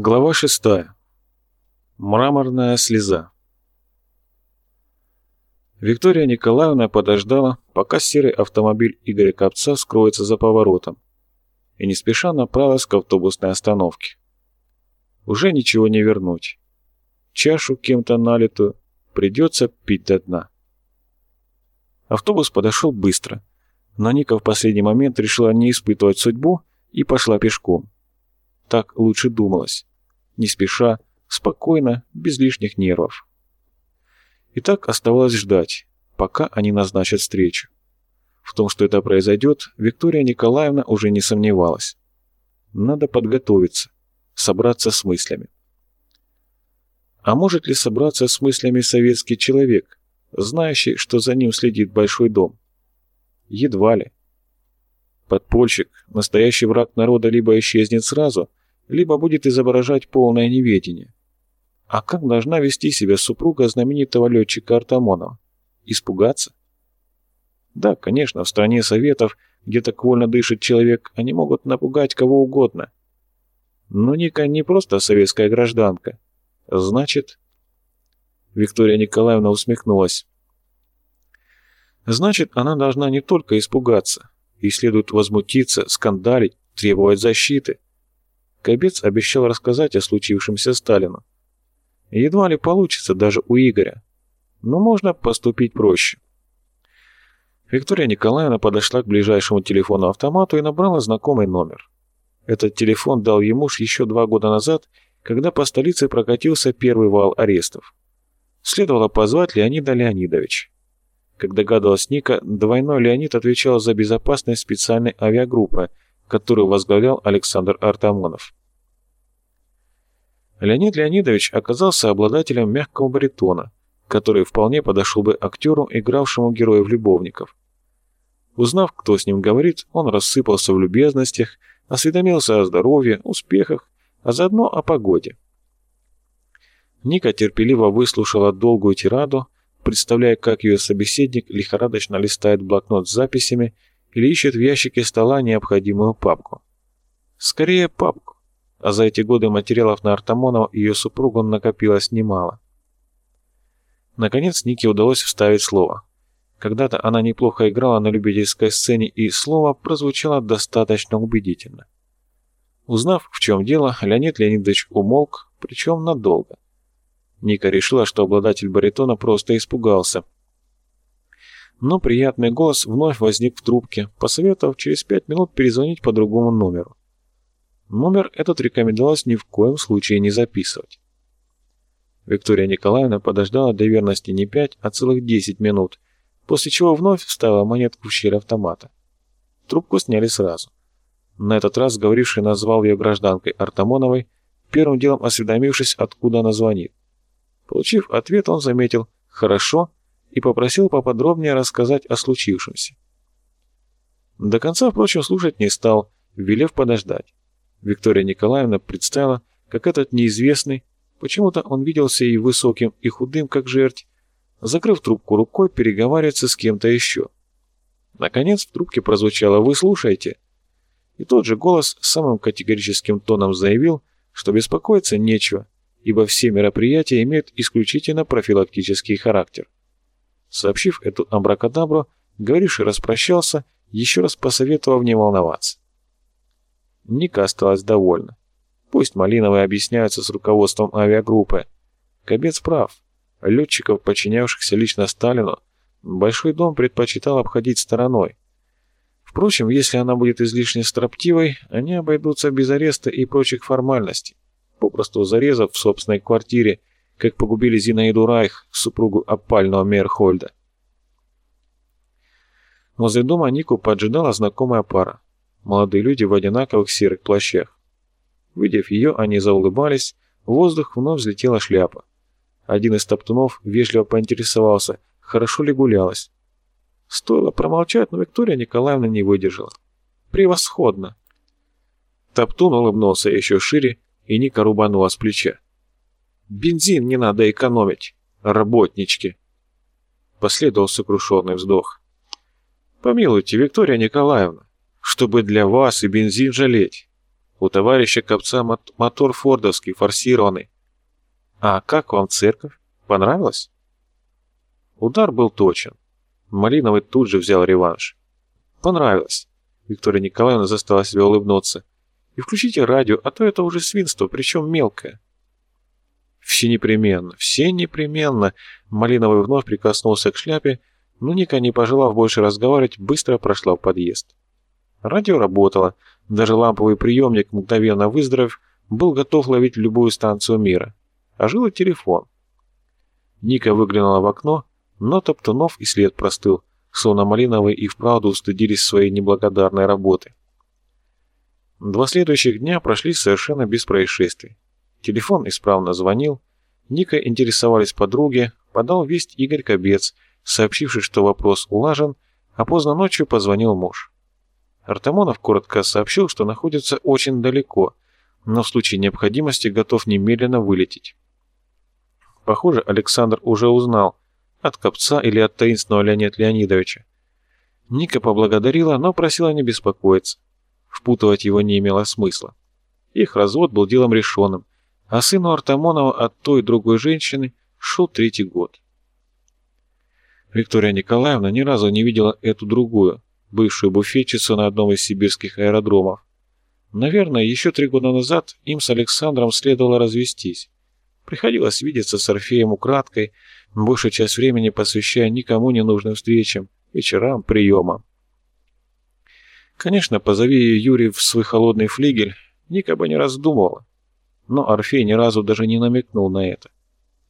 Глава шестая. Мраморная слеза. Виктория Николаевна подождала, пока серый автомобиль Игоря Копца скроется за поворотом, и не спеша направилась к автобусной остановке. Уже ничего не вернуть. Чашу кем-то налитую придется пить до дна. Автобус подошел быстро, но Ника в последний момент решила не испытывать судьбу и пошла пешком. Так лучше думалось. Не спеша, спокойно, без лишних нервов. И так оставалось ждать, пока они назначат встречу. В том, что это произойдет, Виктория Николаевна уже не сомневалась. Надо подготовиться, собраться с мыслями. А может ли собраться с мыслями советский человек, знающий, что за ним следит большой дом? Едва ли. Подпольщик, настоящий враг народа либо исчезнет сразу, либо будет изображать полное неведение. А как должна вести себя супруга знаменитого летчика Артамонова? Испугаться? Да, конечно, в стране советов, где так вольно дышит человек, они могут напугать кого угодно. Но Ника не просто советская гражданка. Значит... Виктория Николаевна усмехнулась. Значит, она должна не только испугаться, и следует возмутиться, скандалить, требовать защиты. Кобец обещал рассказать о случившемся Сталину. Едва ли получится даже у Игоря. Но можно поступить проще. Виктория Николаевна подошла к ближайшему телефону-автомату и набрала знакомый номер. Этот телефон дал ей муж еще два года назад, когда по столице прокатился первый вал арестов. Следовало позвать Леонида Леонидовича. Как догадалась Ника, двойной Леонид отвечал за безопасность специальной авиагруппы – которую возглавлял Александр Артамонов. Леонид Леонидович оказался обладателем мягкого баритона, который вполне подошел бы актеру, игравшему героев-любовников. Узнав, кто с ним говорит, он рассыпался в любезностях, осведомился о здоровье, успехах, а заодно о погоде. Ника терпеливо выслушала долгую тираду, представляя, как ее собеседник лихорадочно листает блокнот с записями или ищет в ящике стола необходимую папку. Скорее папку, а за эти годы материалов на Артамонова ее супругу накопилось немало. Наконец Нике удалось вставить слово. Когда-то она неплохо играла на любительской сцене, и слово прозвучало достаточно убедительно. Узнав, в чем дело, Леонид Леонидович умолк, причем надолго. Ника решила, что обладатель баритона просто испугался – но приятный голос вновь возник в трубке, посоветовав через пять минут перезвонить по другому номеру. Номер этот рекомендовалось ни в коем случае не записывать. Виктория Николаевна подождала до верности не пять, а целых десять минут, после чего вновь вставила монетку в щель автомата. Трубку сняли сразу. На этот раз говоривший назвал ее гражданкой Артамоновой, первым делом осведомившись, откуда она звонит. Получив ответ, он заметил «хорошо», и попросил поподробнее рассказать о случившемся. До конца, впрочем, слушать не стал, велев подождать. Виктория Николаевна представила, как этот неизвестный, почему-то он виделся и высоким, и худым, как жерть, закрыв трубку рукой, переговаривается с кем-то еще. Наконец в трубке прозвучало «Вы слушаете?» И тот же голос самым категорическим тоном заявил, что беспокоиться нечего, ибо все мероприятия имеют исключительно профилактический характер. Сообщив эту абракадабру, говоривший распрощался, еще раз посоветовав не волноваться. Ника осталась довольна. Пусть Малиновые объясняются с руководством авиагруппы. Кобец прав. Летчиков, подчинявшихся лично Сталину, Большой дом предпочитал обходить стороной. Впрочем, если она будет излишне строптивой, они обойдутся без ареста и прочих формальностей, попросту зарезав в собственной квартире как погубили Зинаиду Райх, супругу опального Мейерхольда. Возле дома Нику поджидала знакомая пара. Молодые люди в одинаковых серых плащах. Видев ее, они заулыбались, в воздух вновь взлетела шляпа. Один из топтунов вежливо поинтересовался, хорошо ли гулялась. Стоило промолчать, но Виктория Николаевна не выдержала. «Превосходно!» Топтун улыбнулся еще шире, и Ника рубанула с плеча. Бензин не надо экономить, работнички. Последовал сокрушенный вздох. Помилуйте, Виктория Николаевна, чтобы для вас и бензин жалеть. У товарища Копца мотор фордовский, форсированный. А как вам церковь? Понравилось? Удар был точен. Малиновый тут же взял реванш. Понравилось. Виктория Николаевна заставила себя улыбнуться. И включите радио, а то это уже свинство, причем мелкое. Все непременно, все непременно. Малиновый вновь прикоснулся к шляпе, но Ника, не пожелав больше разговаривать, быстро прошла в подъезд. Радио работало, даже ламповый приемник, мгновенно выздоровев, был готов ловить любую станцию мира. А жил и телефон. Ника выглянула в окно, но Топтунов и след простыл, словно Малиновые и вправду устыдились своей неблагодарной работы. Два следующих дня прошли совершенно без происшествий. Телефон исправно звонил, Ника интересовались подруги, подал весть Игорь Кобец, сообщивший, что вопрос улажен, а поздно ночью позвонил муж. Артамонов коротко сообщил, что находится очень далеко, но в случае необходимости готов немедленно вылететь. Похоже, Александр уже узнал, от Копца или от таинственного Леонида Леонидовича. Ника поблагодарила, но просила не беспокоиться. Впутывать его не имело смысла. Их развод был делом решенным, а сыну Артамонова от той другой женщины шел третий год. Виктория Николаевна ни разу не видела эту другую, бывшую буфетчицу на одном из сибирских аэродромов. Наверное, еще три года назад им с Александром следовало развестись. Приходилось видеться с Орфеем украдкой, большую часть времени посвящая никому не нужным встречам, вечерам, приемам. Конечно, позови ее Юрий в свой холодный флигель, Ника бы не раздумывала. Но Орфей ни разу даже не намекнул на это.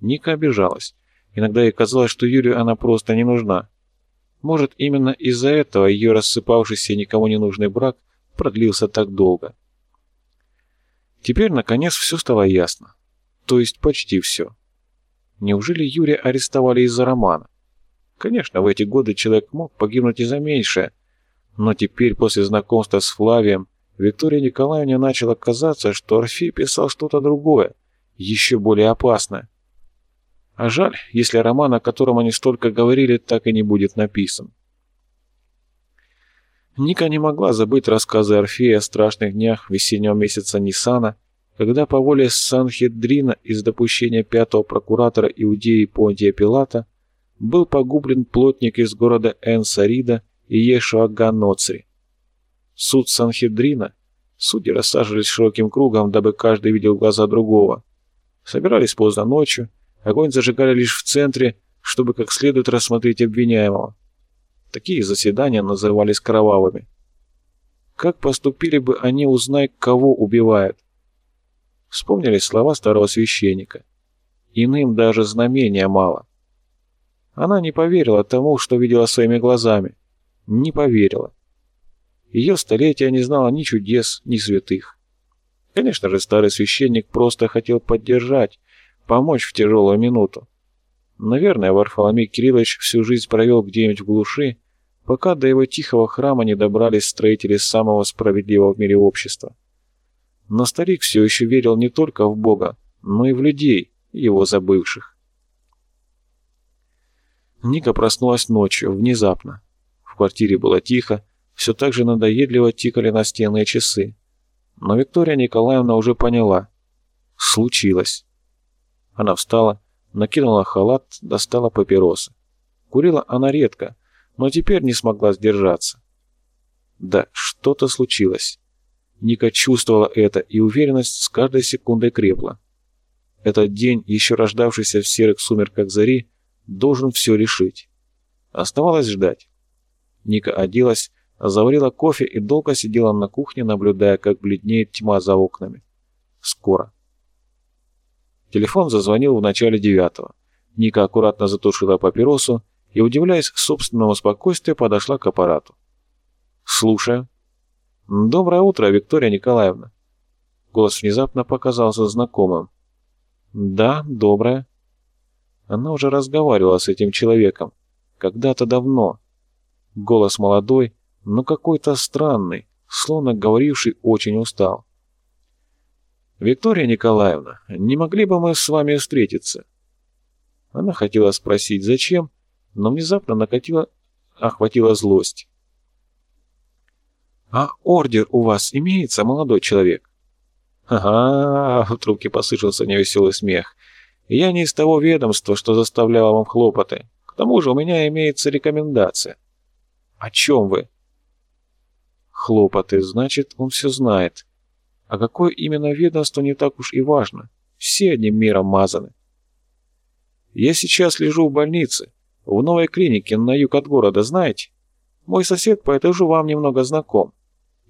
Ника обижалась. Иногда ей казалось, что Юрию она просто не нужна. Может, именно из-за этого ее рассыпавшийся никому не нужный брак продлился так долго. Теперь, наконец, все стало ясно. То есть почти все. Неужели Юрия арестовали из-за романа? Конечно, в эти годы человек мог погибнуть и за меньшее, но теперь, после знакомства с Флавием, Виктория Николаевне начало казаться, что Орфей писал что-то другое, еще более опасное. А жаль, если роман, о котором они столько говорили, так и не будет написан. Ника не могла забыть рассказы Орфея о страшных днях весеннего месяца Ниссана, когда по воле Санхедрина из допущения пятого прокуратора Иудеи Понтия Пилата был погублен плотник из города Эн-Сарида и Ешуа Ганоцри. Суд Санхедрина, судьи рассаживались широким кругом, дабы каждый видел глаза другого. Собирались поздно ночью, огонь зажигали лишь в центре, чтобы как следует рассмотреть обвиняемого. Такие заседания назывались кровавыми. Как поступили бы они, узнай, кого убивают? Вспомнили слова старого священника. Иным даже знамения мало. Она не поверила тому, что видела своими глазами. Не поверила. Ее столетия не знала ни чудес, ни святых. Конечно же, старый священник просто хотел поддержать, помочь в тяжелую минуту. Наверное, Варфоломей Кириллович всю жизнь провел где-нибудь в глуши, пока до его тихого храма не добрались строители самого справедливого в мире общества. Но старик все еще верил не только в Бога, но и в людей, его забывших. Ника проснулась ночью, внезапно. В квартире было тихо, все так же надоедливо тикали настенные часы. Но Виктория Николаевна уже поняла. Случилось. Она встала, накинула халат, достала папиросы. Курила она редко, но теперь не смогла сдержаться. Да, что-то случилось. Ника чувствовала это, и уверенность с каждой секундой крепла. Этот день, еще рождавшийся в серых сумерках зари, должен все решить. Оставалось ждать. Ника оделась, заварила кофе и долго сидела на кухне, наблюдая, как бледнеет тьма за окнами. Скоро. Телефон зазвонил в начале девятого. Ника аккуратно затушила папиросу и, удивляясь собственному спокойствию, подошла к аппарату. «Слушаю». «Доброе утро, Виктория Николаевна». Голос внезапно показался знакомым. «Да, доброе». Она уже разговаривала с этим человеком. Когда-то давно. Голос молодой, но какой-то странный, словно говоривший очень устал. «Виктория Николаевна, не могли бы мы с вами встретиться?» Она хотела спросить, зачем, но внезапно накатила, охватила злость. «А ордер у вас имеется, молодой человек?» «Ага», — в трубке послышался невеселый смех. «Я не из того ведомства, что заставляло вам хлопоты. К тому же у меня имеется рекомендация». «О чем вы?» «Хлопоты, значит, он все знает. А какое именно ведомство не так уж и важно. Все одним миром мазаны». «Я сейчас лежу в больнице, в новой клинике на юг от города, знаете? Мой сосед по этажу вам немного знаком.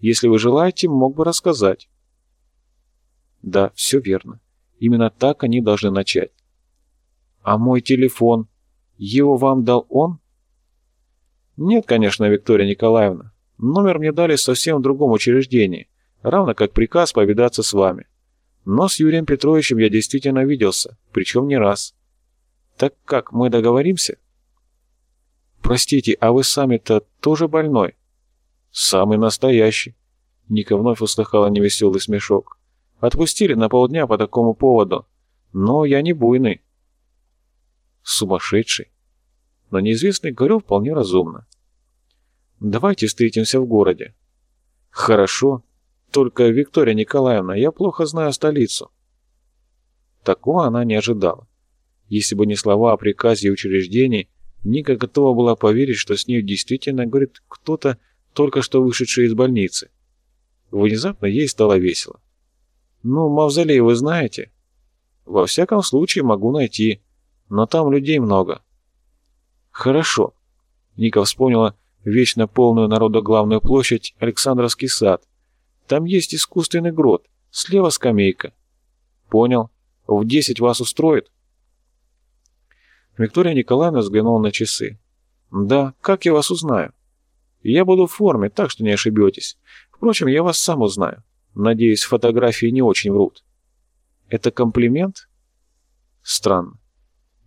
Если вы желаете, мог бы рассказать». Да, все верно. Именно так они должны начать. А мой телефон, его вам дал он? Нет, конечно, Виктория Николаевна. Номер мне дали совсем в другом учреждении, равно как приказ повидаться с вами. Но с Юрием Петровичем я действительно виделся, причем не раз. Так как, мы договоримся? Простите, а вы сами-то тоже больной? Самый настоящий. Ника вновь услыхала невеселый смешок. Отпустили на полдня по такому поводу. Но я не буйный. Сумасшедший. Но неизвестный говорил вполне разумно. Давайте встретимся в городе. Хорошо. Только, Виктория Николаевна, я плохо знаю столицу. Такого она не ожидала. Если бы не слова о приказе и учреждении, Ника готова была поверить, что с ней действительно говорит кто-то, только что вышедший из больницы. Внезапно ей стало весело. «Ну, мавзолей вы знаете?» «Во всяком случае могу найти, но там людей много». «Хорошо». Ника вспомнила вечно полную народа главную площадь Александровский сад. Там есть искусственный грот, слева скамейка. «Понял. В десять вас устроит?» Виктория Николаевна взглянула на часы. «Да, как я вас узнаю?» «Я буду в форме, так что не ошибетесь. Впрочем, я вас сам узнаю. Надеюсь, фотографии не очень врут. Это комплимент? Странно.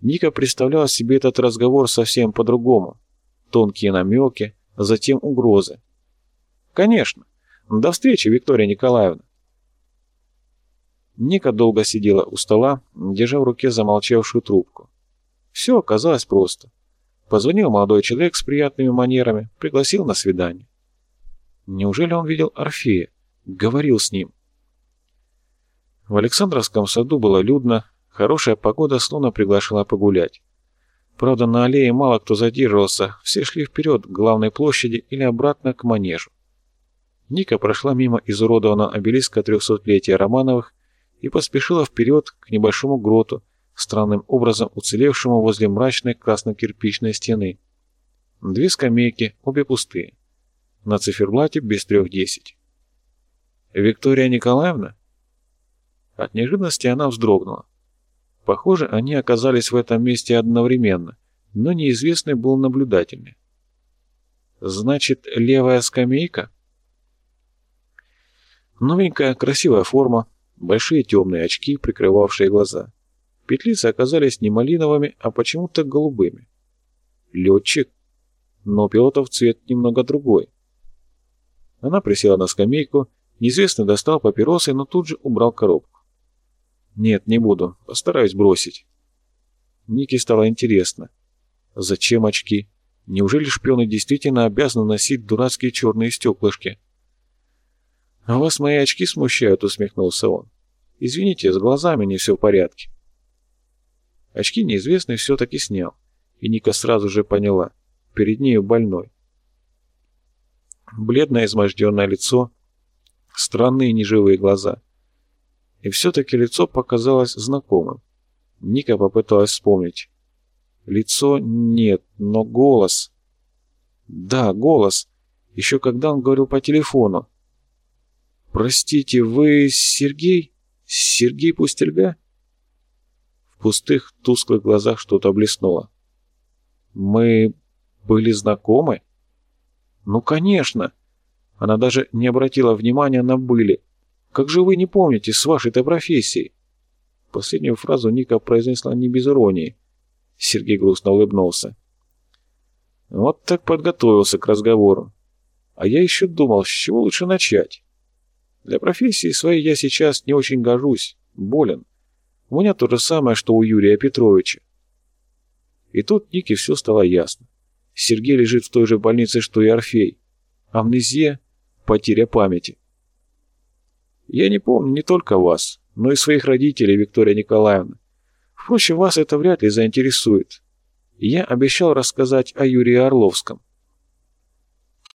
Ника представляла себе этот разговор совсем по-другому. Тонкие намеки, затем угрозы. Конечно. До встречи, Виктория Николаевна. Ника долго сидела у стола, держа в руке замолчавшую трубку. Все оказалось просто. Позвонил молодой человек с приятными манерами, пригласил на свидание. Неужели он видел Орфея? говорил с ним. В Александровском саду было людно, хорошая погода словно приглашала погулять. Правда, на аллее мало кто задерживался, все шли вперед к главной площади или обратно к манежу. Ника прошла мимо изуродованного обелиска трехсотлетия Романовых и поспешила вперед к небольшому гроту, странным образом уцелевшему возле мрачной красно-кирпичной стены. Две скамейки, обе пустые. На циферблате без трех десять. «Виктория Николаевна?» От неожиданности она вздрогнула. Похоже, они оказались в этом месте одновременно, но неизвестный был наблюдательный. «Значит, левая скамейка?» Новенькая, красивая форма, большие темные очки, прикрывавшие глаза. Петлицы оказались не малиновыми, а почему-то голубыми. Летчик, но пилотов цвет немного другой. Она присела на скамейку Неизвестный достал папиросы, но тут же убрал коробку. «Нет, не буду. Постараюсь бросить». Нике стало интересно. «Зачем очки? Неужели шпионы действительно обязаны носить дурацкие черные стеклышки?» «А вас мои очки смущают», — усмехнулся он. «Извините, с глазами не все в порядке». Очки неизвестный все-таки снял, и Ника сразу же поняла. Перед нею больной. Бледное изможденное лицо, странные неживые глаза. И все-таки лицо показалось знакомым. Ника попыталась вспомнить. Лицо нет, но голос. Да, голос. Еще когда он говорил по телефону. «Простите, вы Сергей? Сергей Пустельга?» В пустых, тусклых глазах что-то блеснуло. «Мы были знакомы?» «Ну, конечно!» Она даже не обратила внимания на «были». «Как же вы не помните с вашей-то профессией?» Последнюю фразу Ника произнесла не без иронии. Сергей грустно улыбнулся. Вот так подготовился к разговору. А я еще думал, с чего лучше начать. Для профессии своей я сейчас не очень гожусь, болен. У меня то же самое, что у Юрия Петровича. И тут Нике все стало ясно. Сергей лежит в той же больнице, что и Орфей. Амнезия, потеря памяти. Я не помню не только вас, но и своих родителей, Виктория Николаевна. Впрочем, вас это вряд ли заинтересует. Я обещал рассказать о Юрии Орловском.